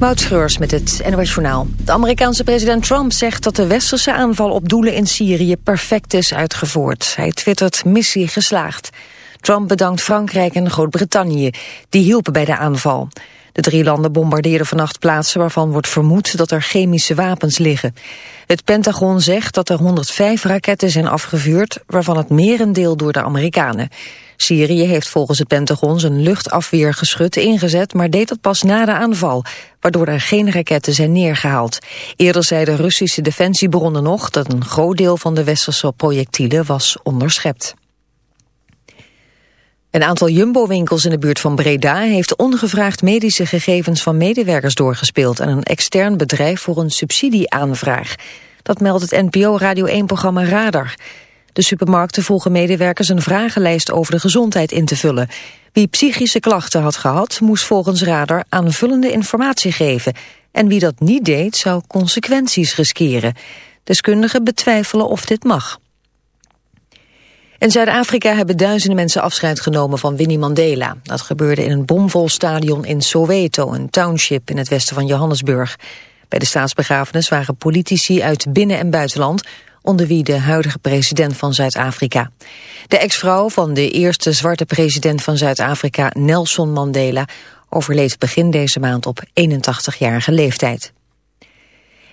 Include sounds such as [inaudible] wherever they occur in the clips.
Moutschreurs met het NOS Journaal. De Amerikaanse president Trump zegt dat de westerse aanval op doelen in Syrië perfect is uitgevoerd. Hij twittert missie geslaagd. Trump bedankt Frankrijk en Groot-Brittannië. Die hielpen bij de aanval. De drie landen bombardeerden vannacht plaatsen waarvan wordt vermoed dat er chemische wapens liggen. Het Pentagon zegt dat er 105 raketten zijn afgevuurd, waarvan het merendeel door de Amerikanen. Syrië heeft volgens het Pentagon zijn luchtafweergeschut ingezet, maar deed dat pas na de aanval, waardoor er geen raketten zijn neergehaald. Eerder zeiden Russische defensiebronnen nog dat een groot deel van de westerse projectielen was onderschept. Een aantal Jumbo-winkels in de buurt van Breda heeft ongevraagd medische gegevens van medewerkers doorgespeeld aan een extern bedrijf voor een subsidieaanvraag. Dat meldt het NPO Radio 1-programma Radar. De supermarkten vroegen medewerkers een vragenlijst over de gezondheid in te vullen. Wie psychische klachten had gehad, moest volgens Radar aanvullende informatie geven. En wie dat niet deed, zou consequenties riskeren. Deskundigen betwijfelen of dit mag. In Zuid-Afrika hebben duizenden mensen afscheid genomen van Winnie Mandela. Dat gebeurde in een bomvol stadion in Soweto, een township in het westen van Johannesburg. Bij de staatsbegrafenis waren politici uit binnen- en buitenland onder wie de huidige president van Zuid-Afrika. De ex-vrouw van de eerste zwarte president van Zuid-Afrika, Nelson Mandela, overleed begin deze maand op 81-jarige leeftijd.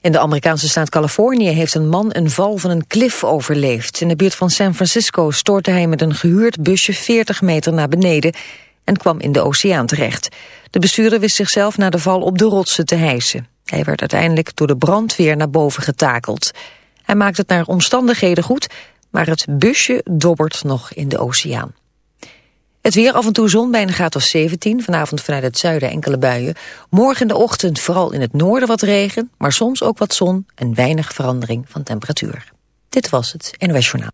In de Amerikaanse staat Californië heeft een man een val van een klif overleefd. In de buurt van San Francisco stortte hij met een gehuurd busje 40 meter naar beneden en kwam in de oceaan terecht. De bestuurder wist zichzelf na de val op de rotsen te hijsen. Hij werd uiteindelijk door de brandweer naar boven getakeld. Hij maakt het naar omstandigheden goed, maar het busje dobbert nog in de oceaan. Het weer af en toe zon bij een graad of 17. Vanavond vanuit het zuiden enkele buien. Morgen in de ochtend vooral in het noorden wat regen. Maar soms ook wat zon en weinig verandering van temperatuur. Dit was het NOS Journaal.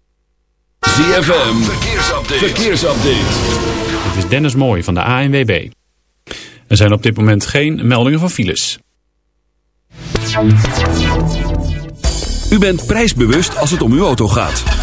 ZFM, verkeersupdate. verkeersupdate. Dit is Dennis Mooij van de ANWB. Er zijn op dit moment geen meldingen van files. U bent prijsbewust als het om uw auto gaat.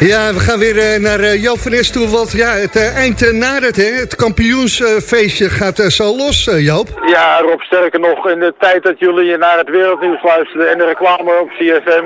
Ja, we gaan weer eh, naar uh, Joop van Nes toe, want ja, het uh, eind nadert, hè. Het kampioensfeestje gaat zo los, Joop. Ja, Rob, sterker nog, in de tijd dat jullie naar het wereldnieuws luisterden en de reclame op CFM,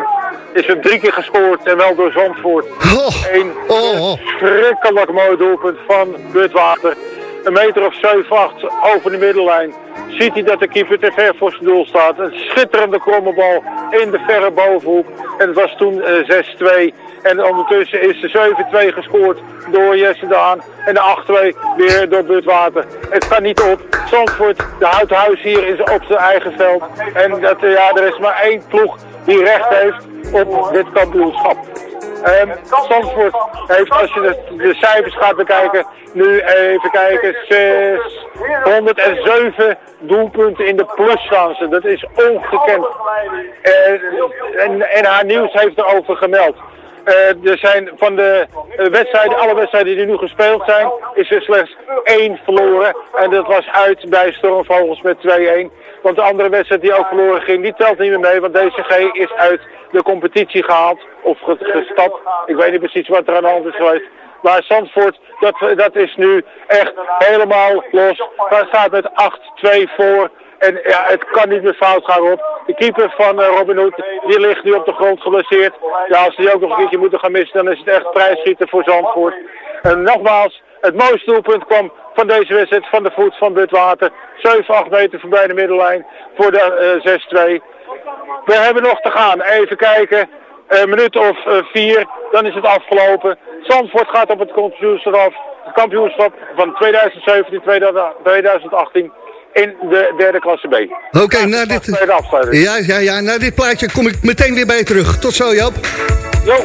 is er drie keer gescoord en wel door Zandvoort. Oh, Een oh, oh. verschrikkelijk mooi doelpunt van Butwater. Een meter of 7, 8 over de middellijn. Ziet hij dat de keeper te ver voor zijn doel staat. Een schitterende kromme bal in de verre bovenhoek. En het was toen eh, 6-2. En ondertussen is de 7-2 gescoord door Jesse Daan. En de 8-2 weer door Butwater. Het kan niet op. Zandvoort, de houthuis hier is op zijn eigen veld. En dat, eh, ja, er is maar één ploeg die recht heeft op dit kampioenschap. Zandvoort heeft, als je de, cijfers gaat bekijken, nu even kijken, 607 doelpunten in de plus staan ze. Dat is ongekend. Eh, en, en haar nieuws heeft erover gemeld. Eh, er zijn van de eh, wedstrijden, alle wedstrijden die nu gespeeld zijn, is er slechts één verloren. En dat was uit bij Stormvogels met 2-1. Want de andere wedstrijd die ook verloren ging, die telt niet meer mee. Want DCG is uit de competitie gehaald. Of ge- gestapt. Ik weet niet precies wat er aan de hand is geweest. Maar Zandvoort, dat, dat is nu echt helemaal los. Daar staat met 8-2 voor. En ja, het kan niet meer fout gaan, Rob. De keeper van eh, Robin Hood, die ligt nu op de grond geblesseerd. Ja, als die ook nog een keertje moeten gaan missen, dan is het echt prijsschieten voor Zandvoort. En nogmaals, het mooiste doelpunt kwam van deze wedstrijd van de voet van Butwater. 7, 8 meter voorbij de middellijn voor de eh, 6-2. We hebben nog te gaan. Even kijken. Een minuut of eh, vier, dan is het afgelopen. Zandvoort gaat op het kampioenschap, kampioenschap van 2017-2018 in de derde klasse B. Oké, na dit... Tweede afsluiting. Ja, ja, ja, na dit plaatje kom ik meteen weer bij je terug. Tot zo, Joop. Jo.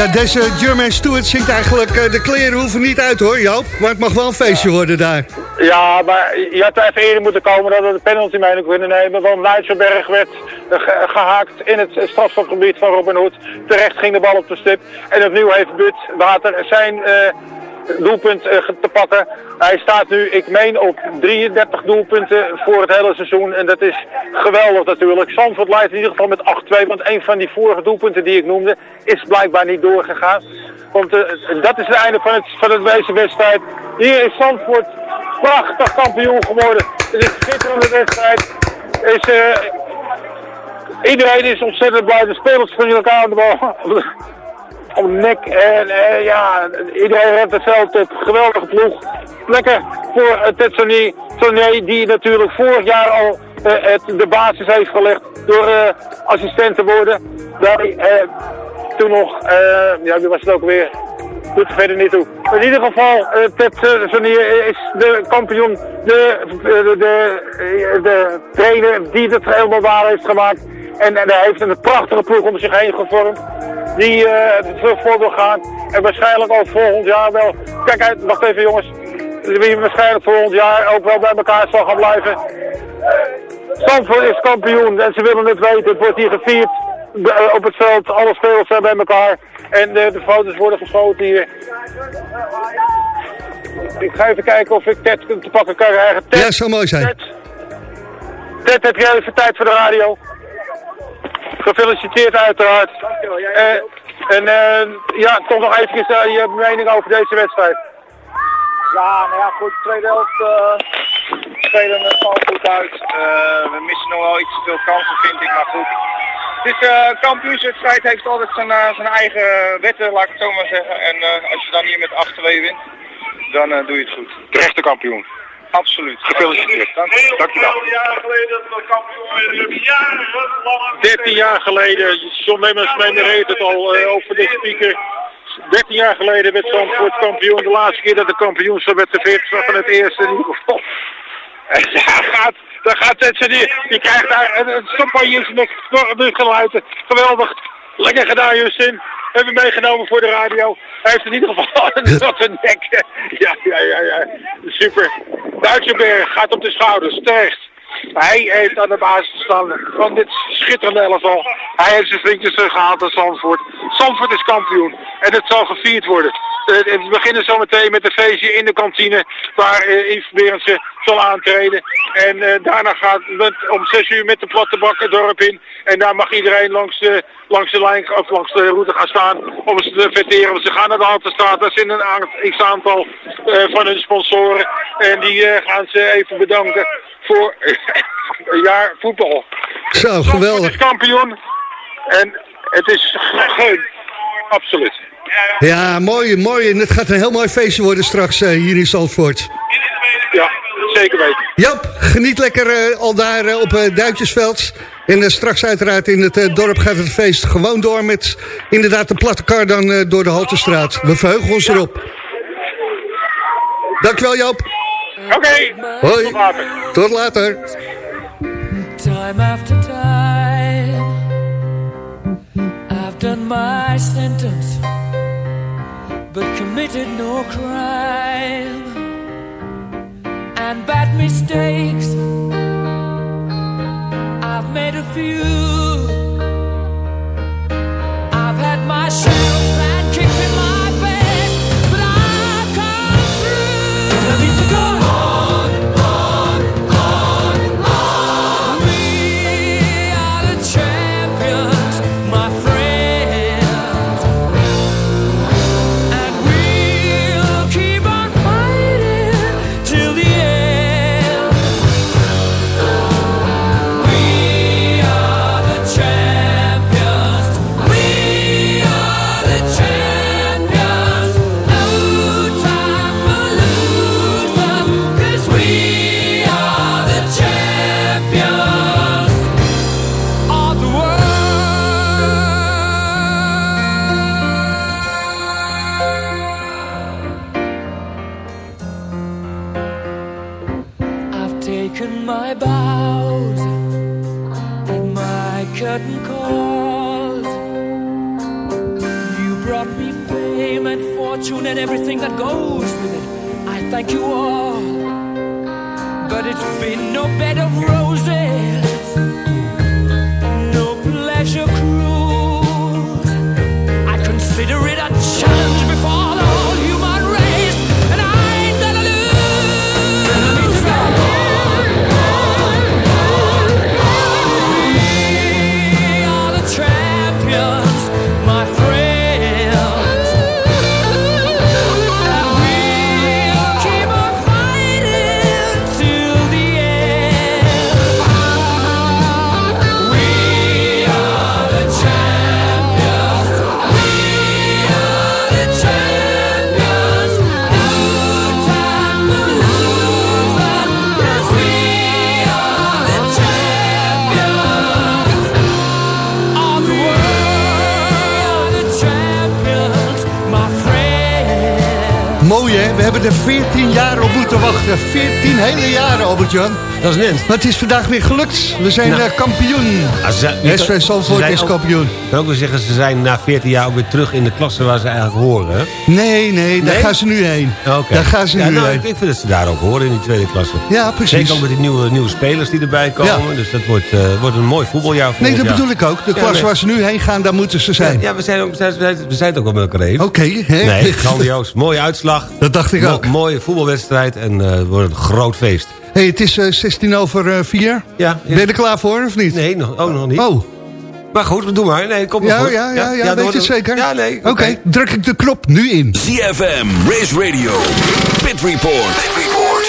Ja, deze German Stewart zingt eigenlijk... eh, de kleren hoeven niet uit hoor, Joop. Maar het mag wel een feestje worden daar. Ja, maar je had even eerder moeten komen dat we de penalty mee kunnen nemen. Want Nijtselberg werd eh, ge- gehaakt in het strafschopgebied van Robin Hood. Terecht ging de bal op de stip. En opnieuw heeft But Water zijn eh, doelpunt eh, te pakken. Hij staat nu, ik meen, op 33 doelpunten voor het hele seizoen. En dat is geweldig natuurlijk. Zandvoort leidt in ieder geval met 8-2. Want een van die vorige doelpunten die ik noemde is blijkbaar niet doorgegaan. Want eh, dat is het einde van, het, van het deze wedstrijd. Hier is Zandvoort prachtig kampioen geworden. Het is een schitterende wedstrijd. Is, eh, iedereen is ontzettend blij. De spelers van elkaar aan de bal. [laughs] Om nek. En eh, ja, iedereen rent het veld op. Geweldige ploeg. Lekker voor uh, Tetsoni. Tony, die natuurlijk vorig jaar al eh, het, de basis heeft gelegd door eh, assistent te worden. Bij, eh, toen nog, eh, ja, wie was het ook weer? Doet er verder niet toe. In ieder geval, uh, Ted Tetsoni is de kampioen, de, de, de, eh, de trainer die het helemaal waar heeft gemaakt. En, en hij heeft een prachtige ploeg om zich heen gevormd. Die eh voor wil gaan. En waarschijnlijk ook volgend jaar wel. Kijk uit, wacht even jongens. Wie waarschijnlijk volgend jaar ook wel bij elkaar zal gaan blijven. Stamford is kampioen en ze willen het weten. Het wordt hier gevierd eh, op het veld. Alle spelers zijn bij elkaar. En eh, de foto's worden geschoten hier. Ik ga even kijken of ik Ted te pakken kan krijgen. Ted, Ja, zou mooi zijn. Ted, Ted, heb jij even tijd voor de radio? Gefeliciteerd uiteraard. Eh, en eh, ja, toch nog even uh, je mening over deze wedstrijd. Ja, nou ja, goed. Tweede helft eh spelen we gewoon goed uit. Eh, we missen nog wel iets te veel kansen, vind ik, maar goed. Het is eh, een kampioenswedstrijd, heeft altijd zijn, eh, zijn eigen wetten, laat ik het zo maar zeggen. En eh, als je dan hier met 8-2 wint, dan eh, doe je het goed. Terechte kampioen. Absoluut. Gefeliciteerd. Dank, dankjewel. 13 jaar geleden, John Lemmens memoreert het al eh, over de speaker. 13 jaar geleden werd Zandvoort kampioen. De laatste keer dat de kampioenschap werd geveerd van het eerste in ieder geval. [laughs] En daar gaat, daar gaat Tetsen, die, die krijgt daar een, een champagne in zijn nek, nog geluiden. Geweldig. Lekker gedaan, Justin. Hebben we meegenomen voor de radio. Hij heeft in ieder geval [laughs] een [laughs] natte nek. Ja, ja, ja, ja. Super. Duitsenberg gaat op de schouders, terecht. Hij heeft aan de basis gestaan van dit schitterende elftal. Hij heeft zijn vriendjes gehaald aan Zandvoort. Zandvoort is kampioen en het zal gevierd worden. Eh, we beginnen zometeen met een feestje in de kantine waar uh, Yves Berendsen zal aantreden. En eh, daarna gaat het om 6 uur met de platte bak het dorp in. En daar mag iedereen langs de, langs de lijn of langs de route gaan staan om ze te vetteren. Want ze gaan naar de Haltestraat. Daar zitten een aant- x-aantal eh, van hun sponsoren. En die eh, gaan ze even bedanken voor een jaar voetbal. Zo, Zandvoort geweldig. is kampioen. En het is gegeven. Absoluut. Ja, mooi, mooi. En het gaat een heel mooi feestje worden straks eh, hier in Zandvoort. Ja, zeker weten. Jap, geniet lekker eh, al daar eh, op uh, Duitsersveld. En straks uiteraard in het dorp gaat het feest gewoon door met inderdaad de platte kar dan door de Haltestraat. We verheugen ons erop. Dankjewel Joop. Oké, Hoi. tot later. Tot later. Time after time, I've done my sentence, but committed no crime. And bad mistakes, I've made a few. I've had my share no bed of roses, moeten wachten. 14 hele jaren, Albert-Jan. Dat is net. Maar het is vandaag weer gelukt. We zijn Nou. eh, kampioen. SV Zandvoort is kampioen. Ik kan ook wel zeggen, ze zijn na 14 jaar ook weer terug in de klasse waar ze eigenlijk horen. hè? Nee, nee, daar Nee? gaan ze nu heen. Oké. Daar gaan ze ja, nu nou, heen. ik, ik vind dat ze daar ook horen in die tweede klasse. Ja, precies. Zeker ook met die nieuwe, nieuwe spelers die erbij komen. Dus dat wordt, eh, wordt een mooi voetbaljaar Nee, volgend dat jaar. bedoel ik ook. De Ja, klas nee. waar ze nu heen gaan, daar moeten ze zijn. Ja, ja, we, zijn ook, we, zijn, we het ook wel met elkaar eens. Oké, hè? Nee, [laughs] grandioos. Mooie uitslag. Dat dacht ik Mo- ook. mooie voetbalwedstrijd en eh, het wordt een groot feest. Hey, het is eh, 16 over 4. Ja, Ben je er klaar voor, of niet? Nee, nog, ook nog niet. Oh, Maar goed, doe maar. Nee, kom maar ja, goed. ja, ja, ja, er weet je het zeker? Ja, nee. Oké, druk ik de knop nu in. ZFM, Race Radio, Pit Report. Pit Report.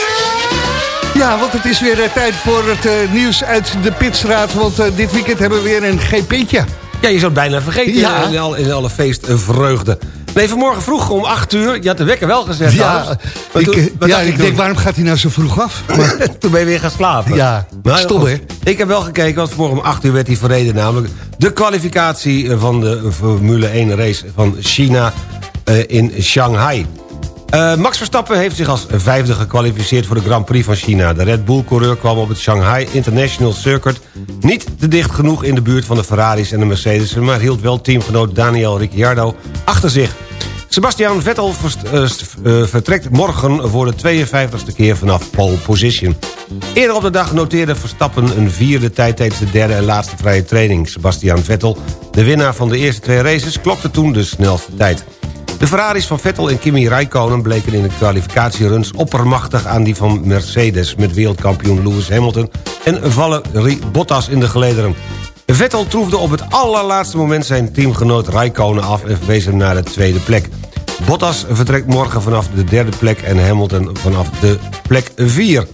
Ja, want het is weer eh, tijd voor het eh, nieuws uit de Pitstraat. Want eh, dit weekend hebben we weer een GP'tje. Ja, je zou het bijna vergeten Ja. in, al, in alle feestvreugde. Nee, vanmorgen vroeg om 8 uur. Je had de wekker wel gezet. Ja, ik, toen- eh, ja, ik denk, waarom gaat hij nou zo vroeg af? Maar, [laughs] Toen ben je weer gaan slapen. Ja, Maar stom, hè? Ik heb wel gekeken, want vanmorgen om 8 uur werd hij verreden. Namelijk de kwalificatie van de Formule 1 race van China eh, in Shanghai. Eh, Max Verstappen heeft zich als vijfde gekwalificeerd voor de Grand Prix van China. De Red Bull-coureur kwam op het Shanghai International Circuit... niet te dicht genoeg in de buurt van de Ferraris en de Mercedes... maar hield wel teamgenoot Daniel Ricciardo achter zich. Sebastian Vettel eh, eh, vertrekt morgen voor de 52e keer vanaf pole position. Eerder op de dag noteerde Verstappen een vierde tijd tijdens de derde en laatste vrije training. Sebastian Vettel, de winnaar van de eerste twee races, klokte toen de snelste tijd. De Ferraris van Vettel en Kimi Räikkönen bleken in de kwalificatieruns oppermachtig aan die van Mercedes... met wereldkampioen Lewis Hamilton en Valerie Bottas in de gelederen. Vettel troefde op het allerlaatste moment zijn teamgenoot Räikkönen af... en verwees hem naar de tweede plek. Bottas vertrekt morgen vanaf de derde plek en Hamilton vanaf de plek 4.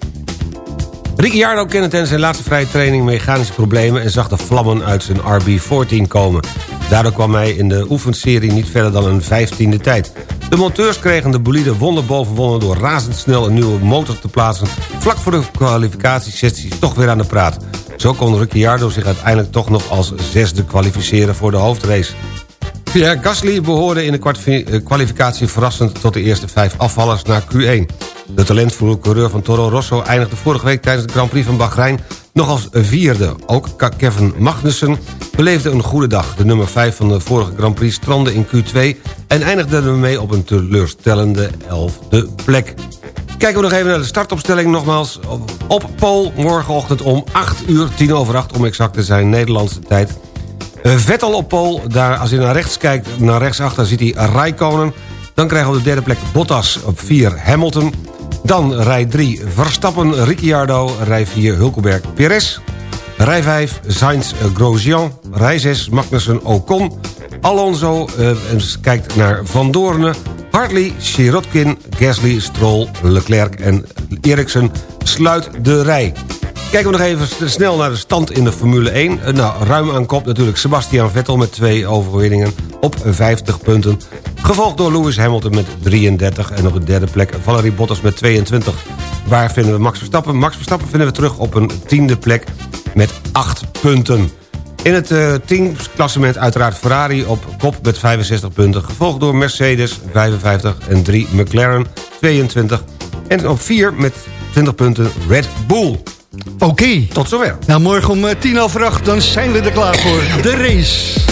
Ricciardo kende tijdens zijn laatste vrije training mechanische problemen... en zag de vlammen uit zijn RB14 komen. Daardoor kwam hij in de oefenserie niet verder dan een vijftiende tijd. De monteurs kregen de bolide wonder boven wonder... door razendsnel een nieuwe motor te plaatsen... vlak voor de kwalificatiesessie toch weer aan de praat. Zo kon Ricciardo zich uiteindelijk toch nog als zesde kwalificeren voor de hoofdrace. Pierre Gasly behoorde in de eh, kwalificatie verrassend... tot de eerste vijf afvallers naar Q1. De talentvolle coureur van Toro Rosso eindigde vorige week... tijdens de Grand Prix van Bahrein nog als vierde. Ook Kevin Magnussen beleefde een goede dag. De nummer 5 van de vorige Grand Prix strandde in Q2... en eindigde ermee op een teleurstellende elfde plek. Kijken we nog even naar de startopstelling nogmaals. Op- Pool morgenochtend om 8 uur, 10 over 8 om exact te zijn, Nederlandse tijd... Eh, Vettel op pol, daar als je naar rechts kijkt, naar rechtsachter ziet hij Rijkonen. Dan krijgen we op de derde plek Bottas op 4 Hamilton. Dan rij 3 Verstappen, Ricciardo. Rij 4 Hulkenberg, Perez. Rij 5 Sainz eh, Grosjean. Rij 6 Magnussen Ocon. Alonso eh, kijkt naar Van Doornen. Hartley, Sirotkin, Gasly, Stroll, Leclerc en Ericsson sluit de rij. Kijken we nog even snel naar de stand in de Formule 1. Eh, Nou, ruim aan kop natuurlijk Sebastian Vettel met twee overwinningen op 50 punten. Gevolgd door Lewis Hamilton met 33 en op de derde plek Valerie Bottas met 22. Waar vinden we Max Verstappen? Max Verstappen vinden we terug op een tiende plek met 8 punten. In het eh, teamklassement uiteraard Ferrari op kop met 65 punten... gevolgd door Mercedes 55 en 3 McLaren 22... en op 4 met 20 punten Red Bull. Oké. Tot zover. Nou, morgen om eh, tien over acht, dan zijn we er klaar voor. De race.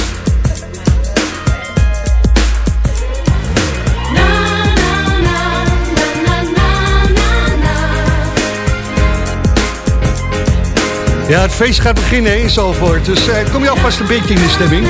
Ja, het feest gaat beginnen in Zalvoort. Dus eh, kom je alvast een beetje in de stemming.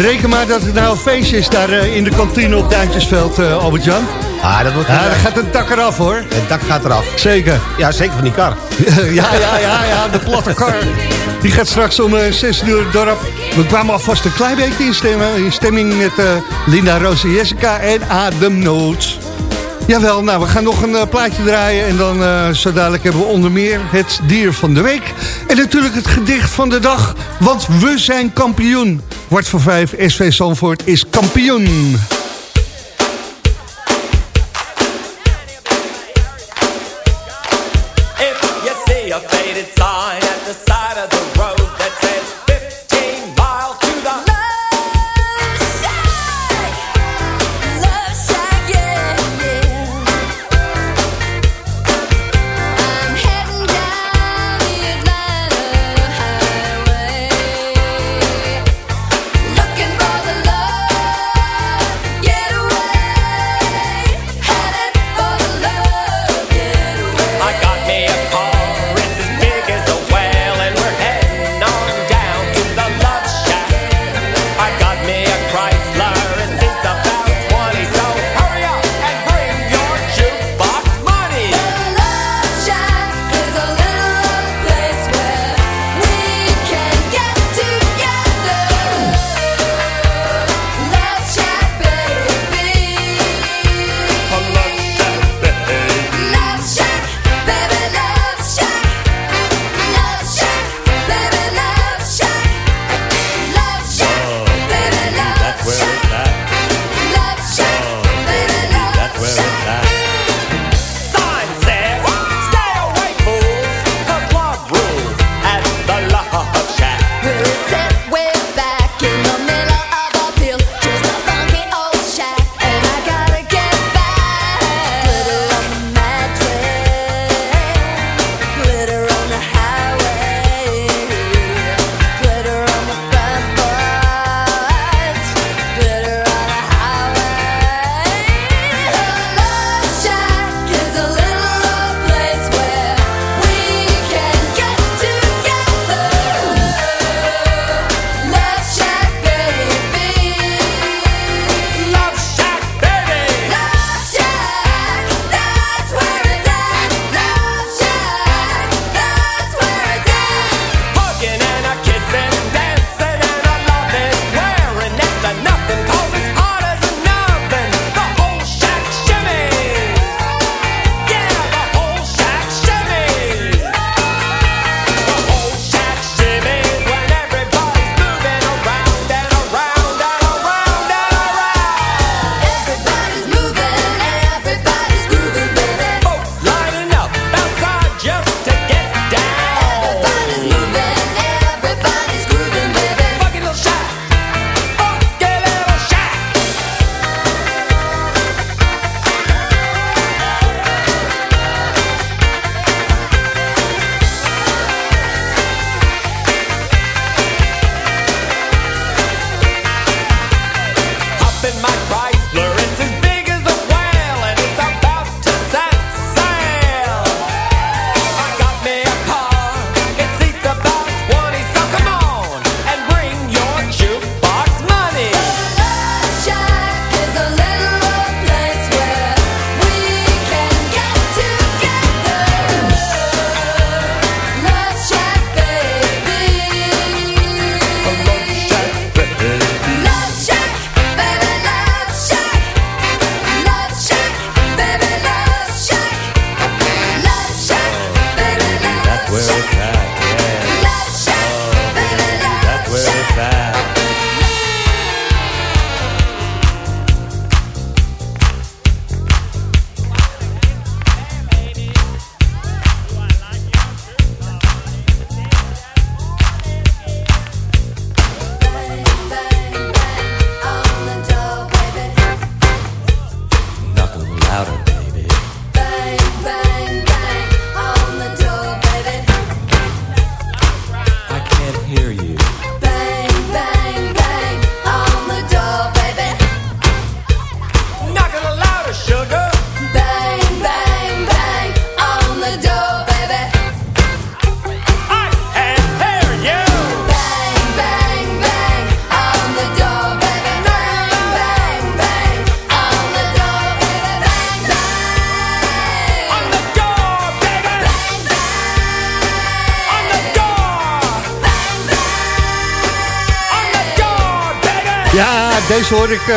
Reken maar dat het nou een feestje is daar eh, in de kantine op Duintjesveld, eh, Albert-Jan. Ah, dat wordt Ja, daar gaat het dak eraf hoor. Het dak gaat eraf. Zeker. Ja, zeker van die kar. [laughs] ja, ja, ja, ja, de platte kar. Die gaat straks om eh, 6 uur het dorp. We kwamen alvast een klein beetje in, stemmen, in stemming met eh, Linda, Roos en Jessica en Noot. Jawel, nou, we gaan nog een eh, plaatje draaien... en dan eh, zo dadelijk hebben we onder meer het dier van de week. En natuurlijk het gedicht van de dag, want we zijn kampioen. Kwart voor vijf, SV Zandvoort is kampioen.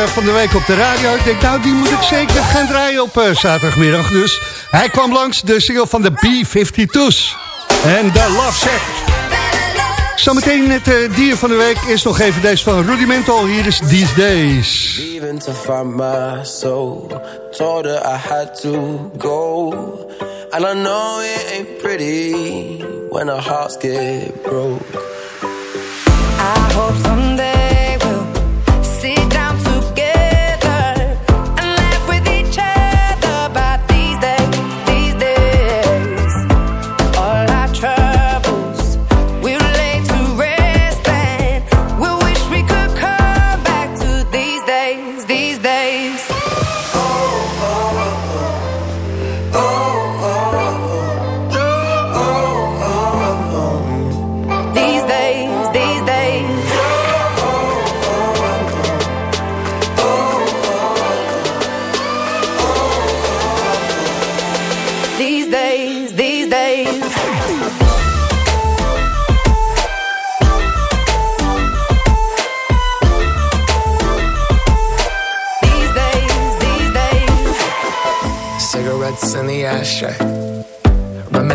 Van de week op de radio. Ik denk, nou, die moet ik zeker gaan draaien op eh, zaterdagmiddag. Dus hij kwam langs, de single van de B-52's. En de Love Shack. Zometeen het eh, dier van de week is nog even deze van Rudimental. Hier is These Days. Leaving to find my soul. Told her I had to go. And I know it ain't pretty when our hearts get broke. I hope someday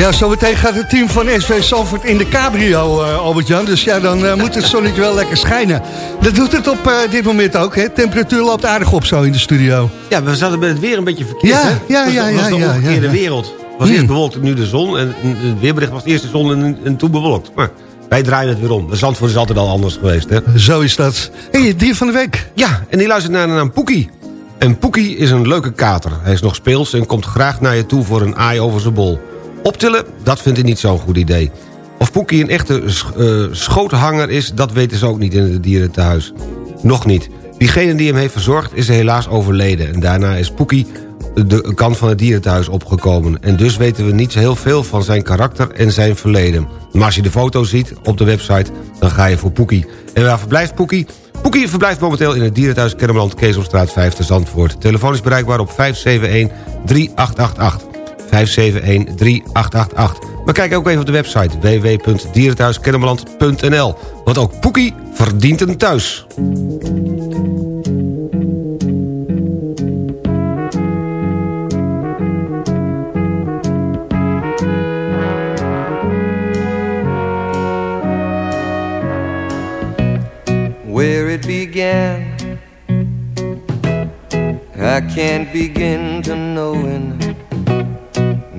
Ja, zometeen gaat het team van SV Salford in de cabrio, eh, Albert-Jan. Dus ja, dan eh, moet het zonnetje wel lekker schijnen. Dat doet het op eh, dit moment ook, hè? Temperatuur loopt aardig op zo in de studio. Ja, we zaten met het weer een beetje verkeerd, Ja, hè? ja, Het ja, was, ja, was de ja, omgekeerde ja. wereld. Het was Hmm. eerst bewolkt, nu de zon. En het weerbericht was eerst de zon en, en toen bewolkt. Maar wij draaien het weer om. De Zandvoort is altijd al anders geweest, hè? Zo is dat. Hé, het dier van de week. Ja, en die luistert naar de naam Poekie. En Poekie is een leuke kater. Hij is nog speels en komt graag naar je toe voor een aai over zijn bol. Optillen, dat vindt hij niet zo'n goed idee. Of Poekie een echte eh, schoothanger is, dat weten ze ook niet in het dierentehuis. Nog niet. Diegene die hem heeft verzorgd is helaas overleden. En daarna is Poekie de kant van het dierentehuis opgekomen. En dus weten we niet zo heel veel van zijn karakter en zijn verleden. Maar als je de foto ziet op de website, dan ga je voor Poekie. En waar verblijft Poekie? Poekie verblijft momenteel in het dierenthuis Kennemerland Keesomstraat 5 te Zandvoort. Telefoon is bereikbaar op 571-3888. 571-3888. Maar kijk ook even op de website www.dierenthuiskennemerland.nl. Want ook Poekie verdient een thuis. where it began. I can't begin to knowing,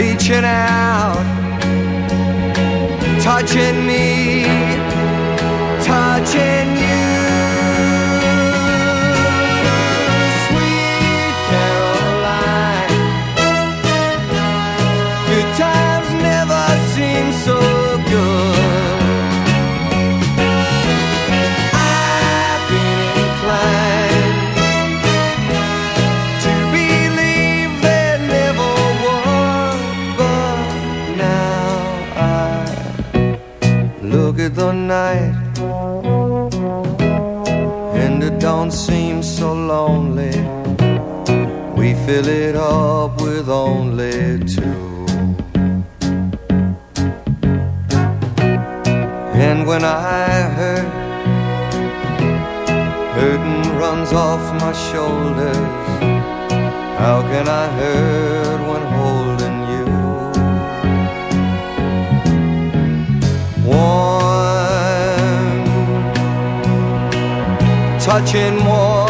reaching out, touching me, touching you. Fill it up with only two. And when I hurt, hurting runs off my shoulders. How can I hurt when holding you? Warm, touching warm,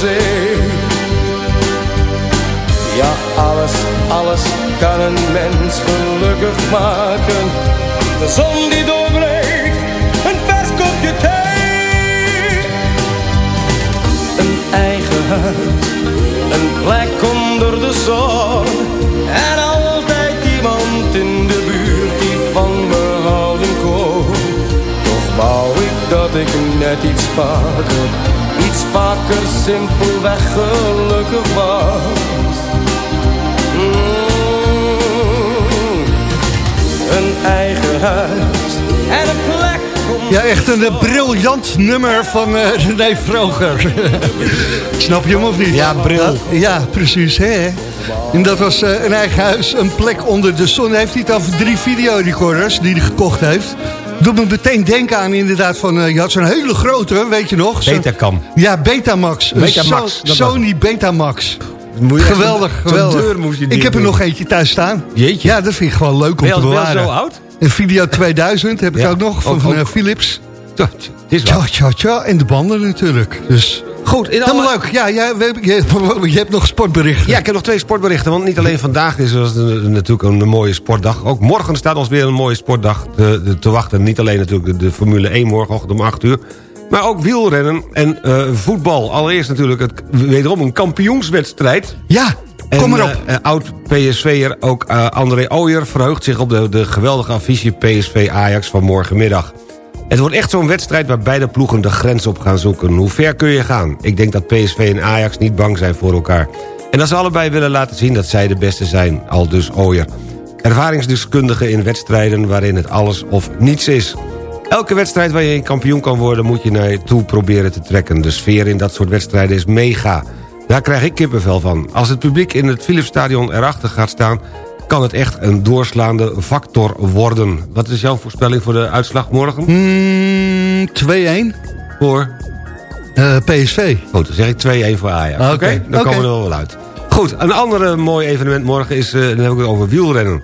Ja, alles, alles kan een mens gelukkig maken. De zon die doorbreekt, een vers kopje thee. Een eigen huis, een plek onder de zon. En altijd iemand in de buurt die van me houden kon. Toch wou ik dat ik net iets vaker, vaker simpelweg gelukkig was. Mm, een eigen huis en een plek om... Ja, echt een eh, briljant nummer van eh [laughs] René Vroger. [laughs] Snap je hem of niet? Ja, bril. Ja, precies. Hè? En dat was eh, een eigen huis, een plek onder de zon. Hij heeft het over drie videorecorders die hij gekocht heeft. Doet me meteen denken aan inderdaad van... eh, je had zo'n hele grote, weet je nog? Betacam. Ja, Betamax. Een Betamax, So- Sony Betamax. Moet je echt geweldig, geweldig. deur moest je ik heb er nog eentje thuis staan. Jeetje. Ja, dat vind ik gewoon leuk om te al- ben bewaren. zo oud? Een Video [laughs] 2000 heb ik Ja, ook nog, van ook- van, ook. eh, Philips. Tja, tja, tja. En de banden natuurlijk. Dus Goed, in helemaal alle- leuk. Ja, ja we je, [laughs] je hebt nog sportberichten. Ja, ik heb nog twee sportberichten. Want niet alleen vandaag is het natuurlijk een, mooie sportdag. Ook morgen staat ons weer een mooie sportdag te, te- te wachten. Niet alleen natuurlijk de, Formule 1 morgenochtend om 8 uur. Maar ook wielrennen en eh, voetbal. Allereerst natuurlijk het, wederom een kampioenswedstrijd. Ja, kom maar op. eh, eh, Oud-PSV'er, ook André Ooyer... verheugt zich op de, de geweldige affiche PSV-Ajax van morgenmiddag. Het wordt echt zo'n wedstrijd waar beide ploegen de grens op gaan zoeken. Hoe ver kun je gaan? Ik denk dat PSV en Ajax niet bang zijn voor elkaar. En dat ze allebei willen laten zien dat zij de beste zijn. Al dus Ooyer. Ervaringsdeskundige in wedstrijden waarin het alles of niets is. Elke wedstrijd waar je een kampioen kan worden... moet je naartoe proberen te trekken. De sfeer in dat soort wedstrijden is mega. Daar krijg ik kippenvel van. Als het publiek in het Philipsstadion erachter gaat staan... kan het echt een doorslaande factor worden. Wat is jouw voorspelling voor de uitslag morgen? Mm, 2-1. Voor? Eh, PSV. Goed, dan zeg ik 2-1 voor Ajax. Oké, Oké, dan komen we er wel uit. Goed, een ander mooi evenement morgen is, eh, dan heb ik het over wielrennen.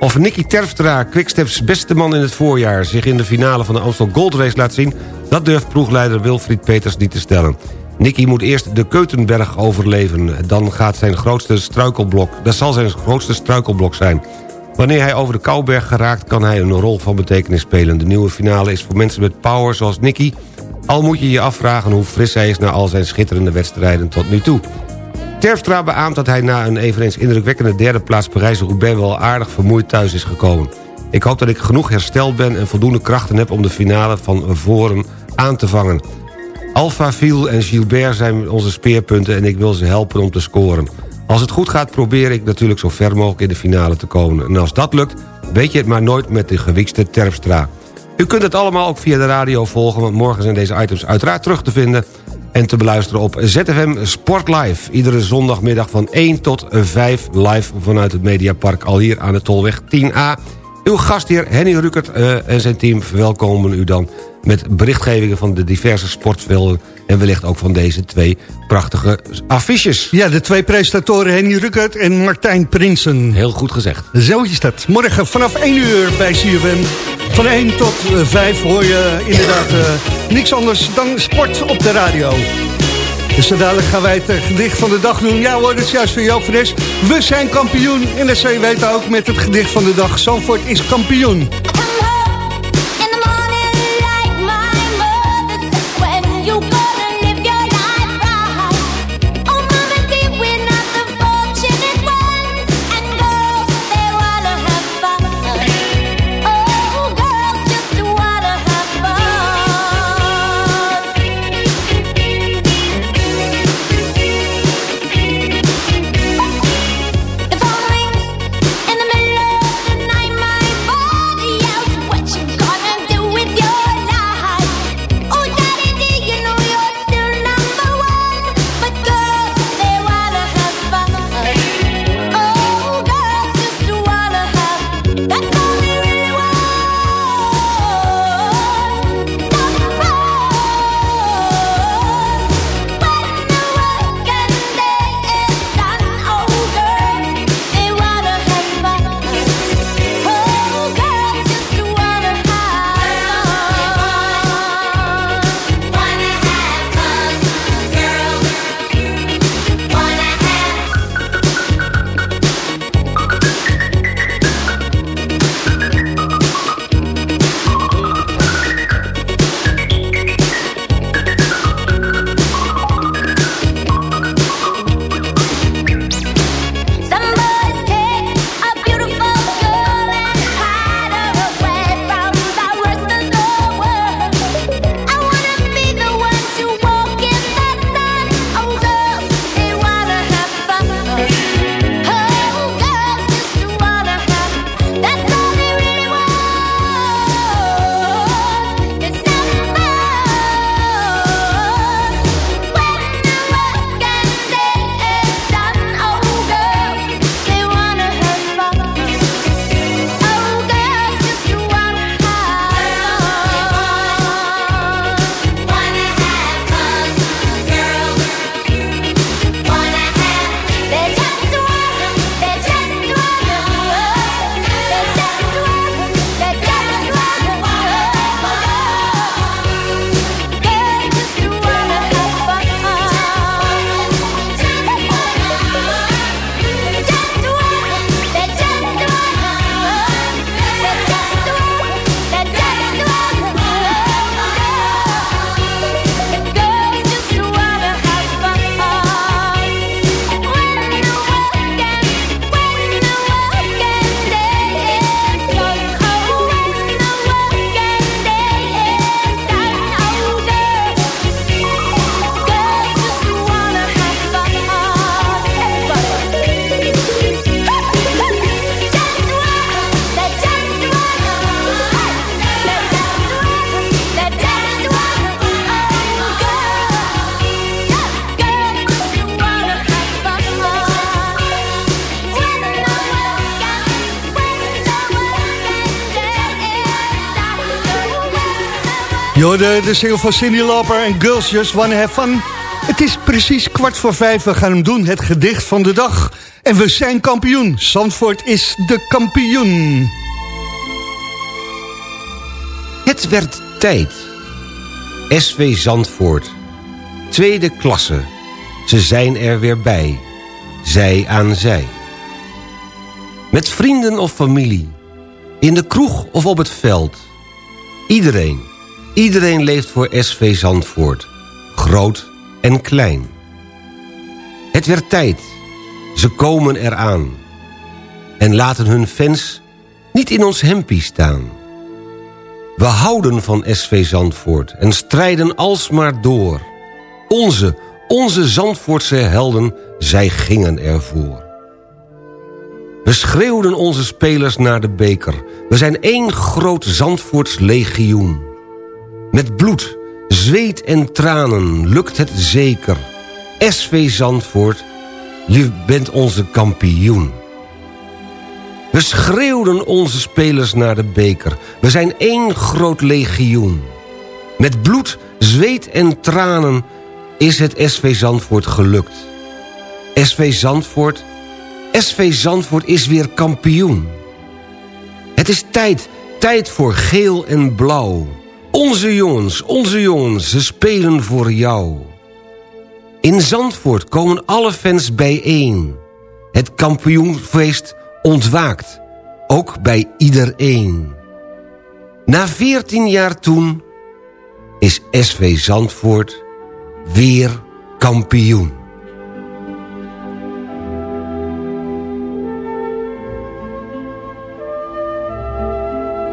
Of Nicky Terpstra, Quicksteps beste man in het voorjaar... zich in de finale van de Amstel Gold Race laat zien... dat durft ploegleider Wilfried Peters niet te stellen. Nicky moet eerst de Keutenberg overleven. Dan gaat zijn grootste struikelblok... Dat zal zijn grootste struikelblok zijn. Wanneer hij over de Kouberg geraakt... kan hij een rol van betekenis spelen. De nieuwe finale is voor mensen met power zoals Nicky... al moet je je afvragen hoe fris hij is... na al zijn schitterende wedstrijden tot nu toe. Terpstra beaamt dat hij na een eveneens indrukwekkende derde plaats Parijs-Roubaix wel aardig vermoeid thuis is gekomen. Ik hoop dat ik genoeg hersteld ben en voldoende krachten heb om de finale van voren aan te vangen. Alpha Viel en Gilbert zijn onze speerpunten en ik wil ze helpen om te scoren. Als het goed gaat probeer ik natuurlijk zo ver mogelijk in de finale te komen. En als dat lukt, weet je het maar nooit met de gewiekste Terpstra. U kunt het allemaal ook via de radio volgen... want morgen zijn deze items uiteraard terug te vinden... en te beluisteren op ZFM Sport Live. Iedere zondagmiddag van 1 tot 5 live vanuit het Mediapark... al hier aan de Tolweg 10A. Uw gastheer Henny Rukert eh, en zijn team verwelkomen u dan... met berichtgevingen van de diverse sportvelden... en wellicht ook van deze twee prachtige affiches. Ja, de twee presentatoren Henny Ruckert en Martijn Prinsen. Heel goed gezegd. Zo is dat. Morgen vanaf 1 uur bij CFM. Van 1 tot eh, 5 hoor je inderdaad eh, niks anders dan sport op de radio. Dus zo dadelijk gaan wij het eh, gedicht van de dag doen. Ja hoor, dat is juist van Joop van. We zijn kampioen. En dat zou je weten ook met het gedicht van de dag. Zandvoort is kampioen. De, single van Cindy Lauper en Girls Just Wanna Have Fun. Het is precies kwart voor vijf. We gaan hem doen, het gedicht van de dag. En we zijn kampioen. Zandvoort is de kampioen. Het werd tijd. SV Zandvoort. Tweede klasse. Ze zijn er weer bij. Zij aan zij. Met vrienden of familie. In de kroeg of op het veld. Iedereen. Iedereen leeft voor SV Zandvoort. Groot en klein. Het werd tijd. Ze komen eraan. En laten hun fans niet in ons hempie staan. We houden van SV Zandvoort en strijden alsmaar door. Onze, onze Zandvoortse helden, zij gingen ervoor. We schreeuwden onze spelers naar de beker. We zijn één groot Zandvoorts legioen. Met bloed, zweet en tranen lukt het zeker. SV Zandvoort, je bent onze kampioen. We schreeuwden onze spelers naar de beker. We zijn één groot legioen. Met bloed, zweet en tranen is het SV Zandvoort gelukt. SV Zandvoort, SV Zandvoort is weer kampioen. Het is tijd, tijd voor geel en blauw. Onze jongens, onze jongens, ze spelen voor jou. In Zandvoort komen alle fans bijeen. Het kampioenfeest ontwaakt, ook bij iedereen. Na 14 jaar toen is SV Zandvoort weer kampioen.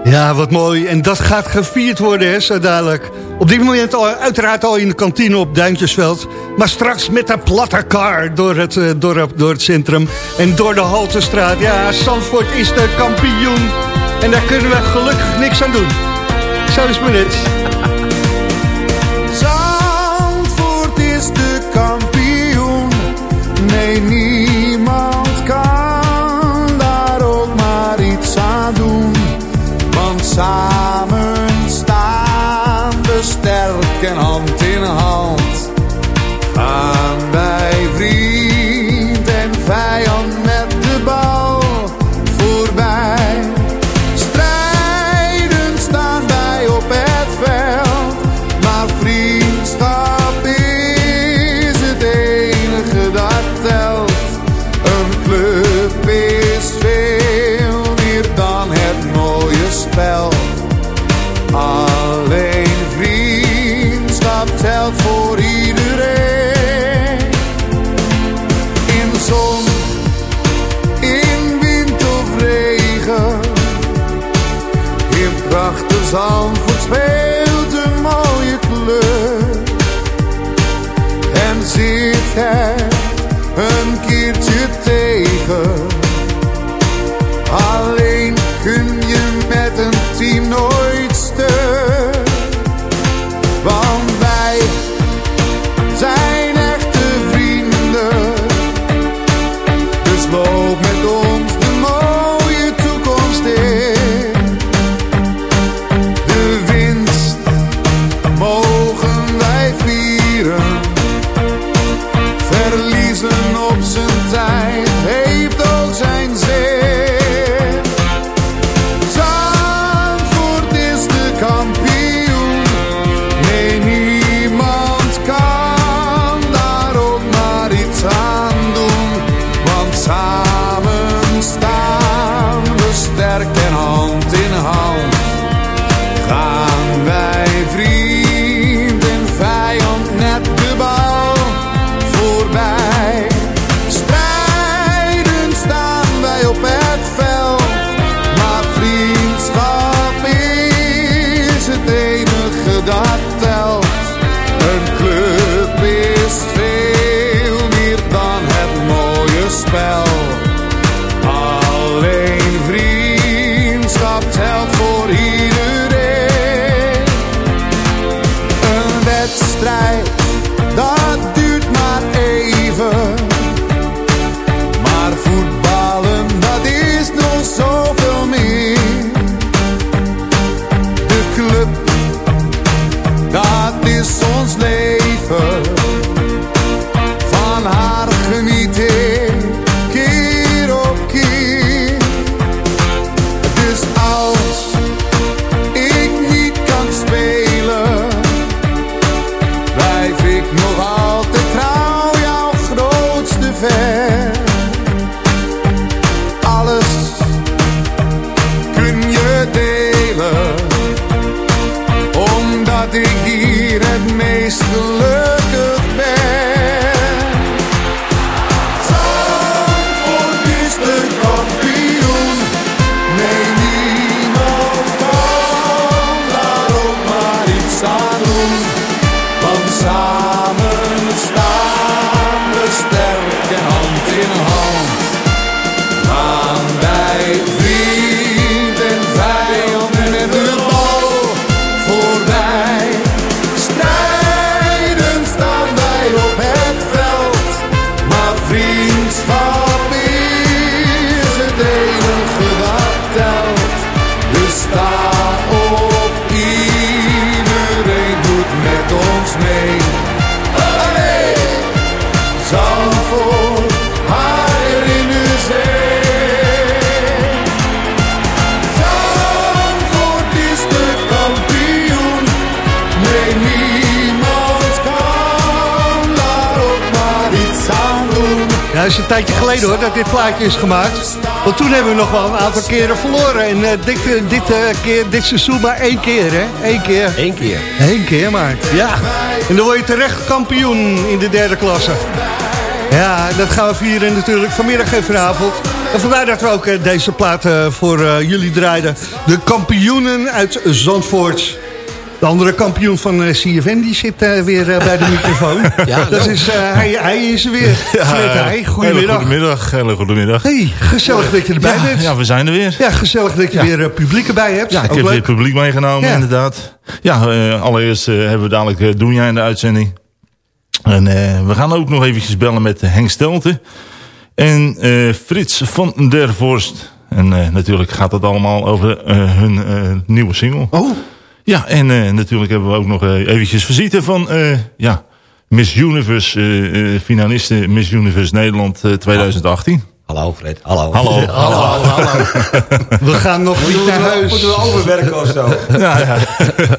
Ja, wat mooi. En dat gaat gevierd worden, hè, zo dadelijk. Op dit moment al, uiteraard al in de kantine op Duintjesveld. Maar straks met de platte car door het eh, dorp, door het centrum. En door de Haltestraat. Ja, Zandvoort is de kampioen. En daar kunnen we gelukkig niks aan doen. Zo is. Is een tijdje geleden hoor, dat dit plaatje is gemaakt. Want toen hebben we nog wel een aantal keren verloren. En eh, dit, eh, dit, eh, keer, dit seizoen maar één keer, hè? Eén keer. Eén keer. Eén keer maar, ja. En dan word je terecht kampioen in de derde klasse. Ja, dat gaan we vieren natuurlijk vanmiddag en vanavond. En vandaar dat we ook deze plaat eh, voor jullie draaiden. De kampioenen uit Zandvoort. De andere kampioen van eh, CFN die zit eh, weer eh, bij de [laughs] microfoon. Ja, dat is, hij, hij is er weer. Fred Heij, goedemiddag. Hele goedemiddag, hele goedemiddag. Hey, gezellig dat je erbij ja, bent. Ja, we zijn er weer. Ja, gezellig dat je Ja. weer publiek erbij hebt. Ja, ik Ook heb leuk. weer publiek meegenomen, inderdaad. Ja, allereerst hebben we dadelijk uh, Doenja in de uitzending. En we gaan ook nog eventjes bellen met Henk Stelten. En Frits van der Vorst. En natuurlijk gaat het allemaal over hun nieuwe single. Oh. Ja, en eh, natuurlijk hebben we ook nog eh, eventjes visite van... eh, ja, Miss Universe, eh, eh, finaliste Miss Universe Nederland eh, 2018. Hallo Fred, [laughs] hallo. Hallo. Hallo, hallo. We gaan nog niet naar huis. Moeten we overwerken of zo? [laughs] Ja, ja.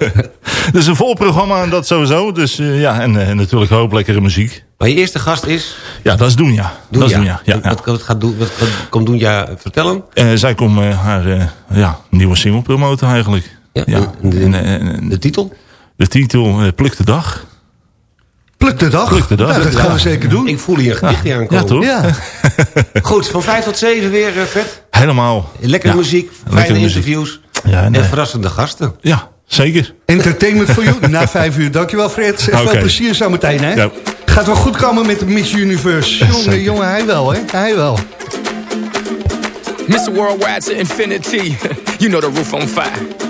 [laughs] dus een vol programma en dat sowieso. Dus ja, en eh, natuurlijk hoop lekkere muziek. Maar je eerste gast is? Ja, dat is Doenja. Dat is Doenja, ja. Wat, wat, gaat doen, wat, komt Doenja vertellen? Eh, zij komt haar eh, ja, nieuwe single promoten eigenlijk. Ja, de, en, de titel? De titel eh, Pluk de Dag. Pluk de dag? Pluk de dag. Nou, dat gaan we zeker doen. Ik voel hier een gedichtje aankomen. Ja, toch? Ja. [laughs] Goed, van vijf tot zeven weer, eh, Fred. Helemaal. Lekkere Ja, muziek, fijne muziek. interviews Ja, en, en eh, verrassende gasten. Ja, zeker. Entertainment voor jou [laughs] na vijf uur. Dankjewel Fred. En Oké. veel plezier zometeen hè. Ja. Gaat wel goed komen met de Miss Universe. Jongen, jongen, hij wel hè. Hij wel. Mr. Worldwide to infinity. [laughs] you know the roof on fire.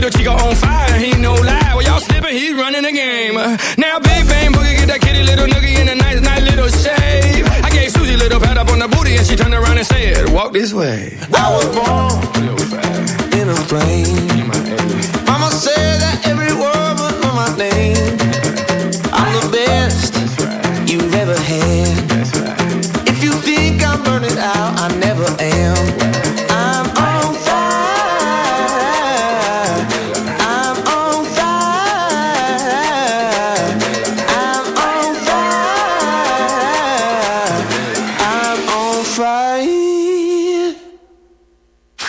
Little chico on fire, he no lie. Well, y'all slipping, he's running the game. Now, Big Bang Boogie, get that kitty little noogie in a nice, nice little shave. I gave Susie little pat up on the booty, and she turned around and said, Walk this way. I was born in a plane. Mama said that every word was my name. I'm the best you've ever had.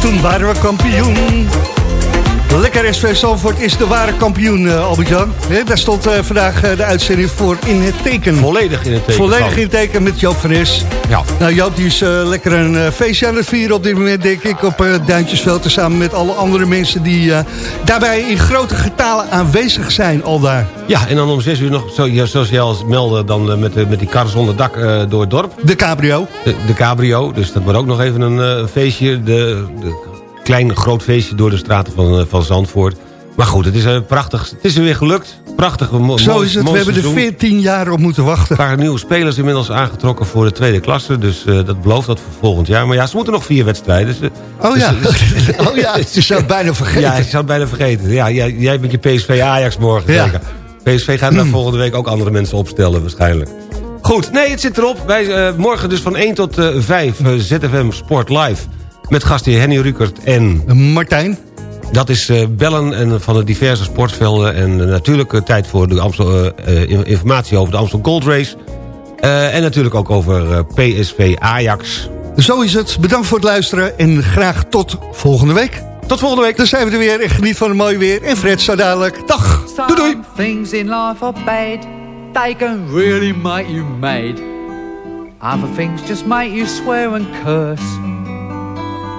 toen waren we kampioen. Lekker SV Zandvoort is de ware kampioen, eh, Albert-Jan. Daar stond eh, vandaag eh, de uitzending voor in het teken. Volledig in het teken Volledig in het teken met Joop van. Ja. Nou, Joop die is eh, lekker een eh, feestje aan het vieren op dit moment, denk ik. Op eh, Duintjesveld, samen met alle andere mensen die eh, daarbij in grote getalen aanwezig zijn al daar. Ja, en dan om zes uur nog, zo, ja, zoals jij al meldde... dan eh, met, met die kar zonder dak eh, door het dorp. De cabrio. De, de cabrio, dus dat wordt ook nog even een eh, feestje. De, de klein, groot feestje door de straten van, eh, van Zandvoort. Maar goed, het is uh, prachtig. Het is er weer gelukt. Prachtig. Zo is het, we hebben er seizoen. 14 jaar op moeten wachten. Een paar nieuwe spelers inmiddels aangetrokken voor de tweede klasse. Dus eh, dat belooft dat voor volgend jaar. Maar ja, ze moeten nog vier wedstrijden. Dus, eh, Oh ja, dus- [laughs] oh ja, [laughs] je zou het bijna vergeten. Ja, ik zou het bijna vergeten. Ja, jij, jij bent je PSV Ajax morgen. Ja. zeker. PSV gaat daar volgende week ook andere mensen opstellen waarschijnlijk. Goed, nee, het zit erop. Wij, eh, morgen dus van 1 tot eh 5 eh, ZFM Sport Live. Met gastheer Henny Rukert en... Martijn. Dat is eh, bellen en van de diverse sportvelden. En eh, natuurlijk eh, tijd voor de Amstel, eh, eh, informatie over de Amstel Gold Race. Eh, en natuurlijk ook over eh, PSV Ajax. Zo is het. Bedankt voor het luisteren en graag tot volgende week. Tot volgende week. Dan zijn we er weer en geniet van het mooie weer. En Fred zo dadelijk. Dag. Doei doei. Some things in life are bad. They can really make you mad. Other things just make you swear and curse.